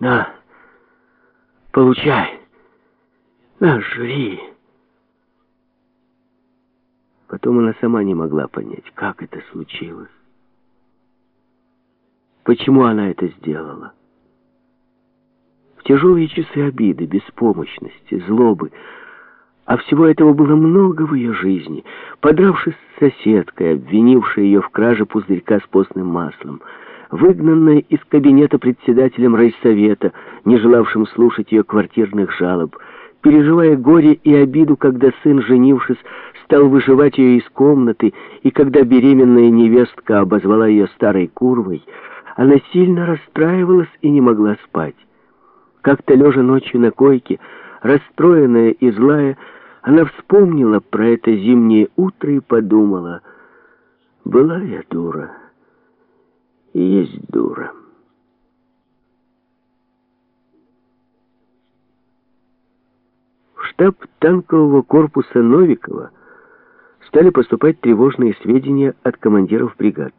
На, получай. На, жри. Потом она сама не могла понять, как это случилось. Почему она это сделала? В тяжелые часы обиды, беспомощности, злобы, а всего этого было много в ее жизни. Подравшись с соседкой, обвинившей ее в краже пузырька с постным маслом, выгнанная из кабинета председателем райсовета, не желавшим слушать ее квартирных жалоб, переживая горе и обиду, когда сын, женившись, стал выживать ее из комнаты, и когда беременная невестка обозвала ее старой курвой, она сильно расстраивалась и не могла спать. Как-то лежа ночью на койке, расстроенная и злая, она вспомнила про это зимнее утро и подумала, «Была я дура, и есть дура». В штаб танкового корпуса Новикова стали поступать тревожные сведения от командиров бригад.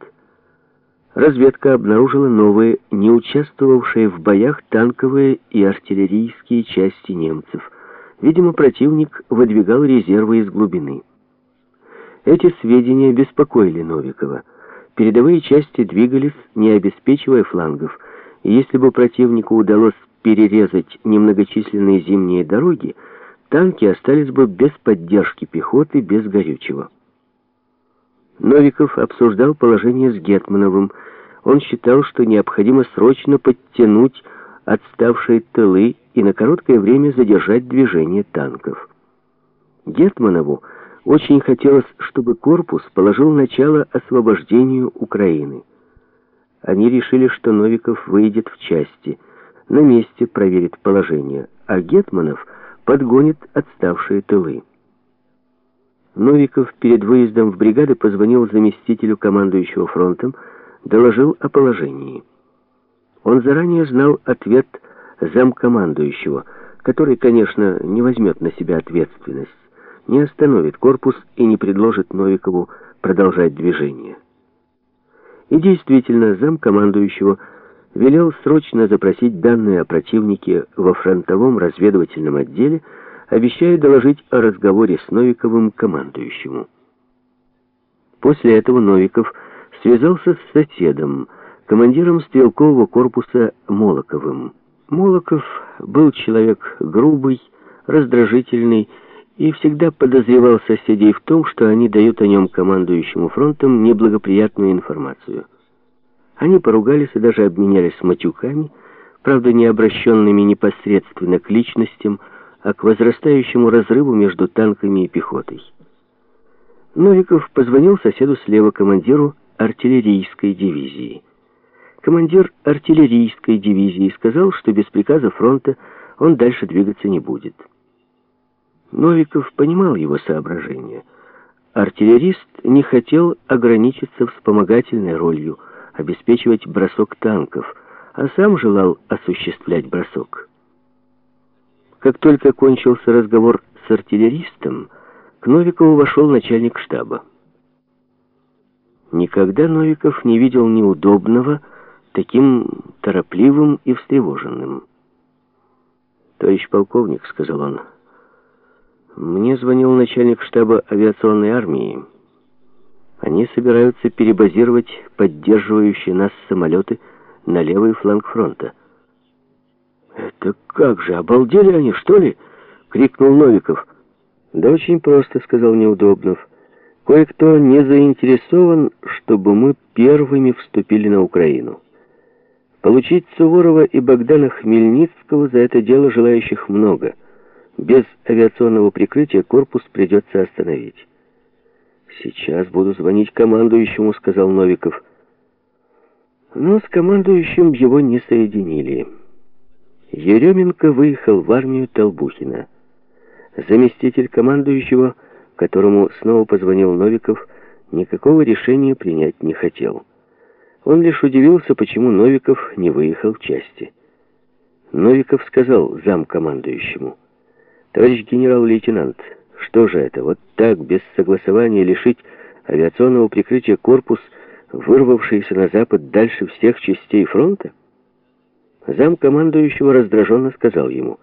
Разведка обнаружила новые, не участвовавшие в боях танковые и артиллерийские части немцев – Видимо, противник выдвигал резервы из глубины. Эти сведения беспокоили Новикова. Передовые части двигались, не обеспечивая флангов, и если бы противнику удалось перерезать немногочисленные зимние дороги, танки остались бы без поддержки пехоты, без горючего. Новиков обсуждал положение с Гетмановым. Он считал, что необходимо срочно подтянуть отставшие тылы и на короткое время задержать движение танков. Гетманову очень хотелось, чтобы корпус положил начало освобождению Украины. Они решили, что Новиков выйдет в части, на месте проверит положение, а Гетманов подгонит отставшие тылы. Новиков перед выездом в бригады позвонил заместителю командующего фронтом, доложил о положении. Он заранее знал ответ замкомандующего, который, конечно, не возьмет на себя ответственность, не остановит корпус и не предложит Новикову продолжать движение. И действительно, замкомандующего велел срочно запросить данные о противнике во фронтовом разведывательном отделе, обещая доложить о разговоре с Новиковым командующему. После этого Новиков связался с соседом, командиром стрелкового корпуса Молоковым. Молоков был человек грубый, раздражительный и всегда подозревал соседей в том, что они дают о нем командующему фронтом неблагоприятную информацию. Они поругались и даже обменялись матюками, правда не обращенными непосредственно к личностям, а к возрастающему разрыву между танками и пехотой. Новиков позвонил соседу слева командиру артиллерийской дивизии. Командир артиллерийской дивизии сказал, что без приказа фронта он дальше двигаться не будет. Новиков понимал его соображения. Артиллерист не хотел ограничиться вспомогательной ролью, обеспечивать бросок танков, а сам желал осуществлять бросок. Как только кончился разговор с артиллеристом, к Новикову вошел начальник штаба. Никогда Новиков не видел неудобного, таким торопливым и встревоженным. «Товарищ полковник», — сказал он, — «мне звонил начальник штаба авиационной армии. Они собираются перебазировать поддерживающие нас самолеты на левый фланг фронта». «Это как же, обалдели они, что ли?» — крикнул Новиков. «Да очень просто», — сказал Неудобнов. «Кое-кто не заинтересован, чтобы мы первыми вступили на Украину». Получить Суворова и Богдана Хмельницкого за это дело желающих много. Без авиационного прикрытия корпус придется остановить. «Сейчас буду звонить командующему», — сказал Новиков. Но с командующим его не соединили. Еременко выехал в армию Толбухина. Заместитель командующего, которому снова позвонил Новиков, никакого решения принять не хотел. Он лишь удивился, почему Новиков не выехал в части. Новиков сказал замкомандующему, «Товарищ генерал-лейтенант, что же это, вот так, без согласования лишить авиационного прикрытия корпус, вырвавшийся на запад дальше всех частей фронта?» Замкомандующего раздраженно сказал ему,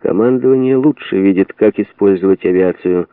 «Командование лучше видит, как использовать авиацию».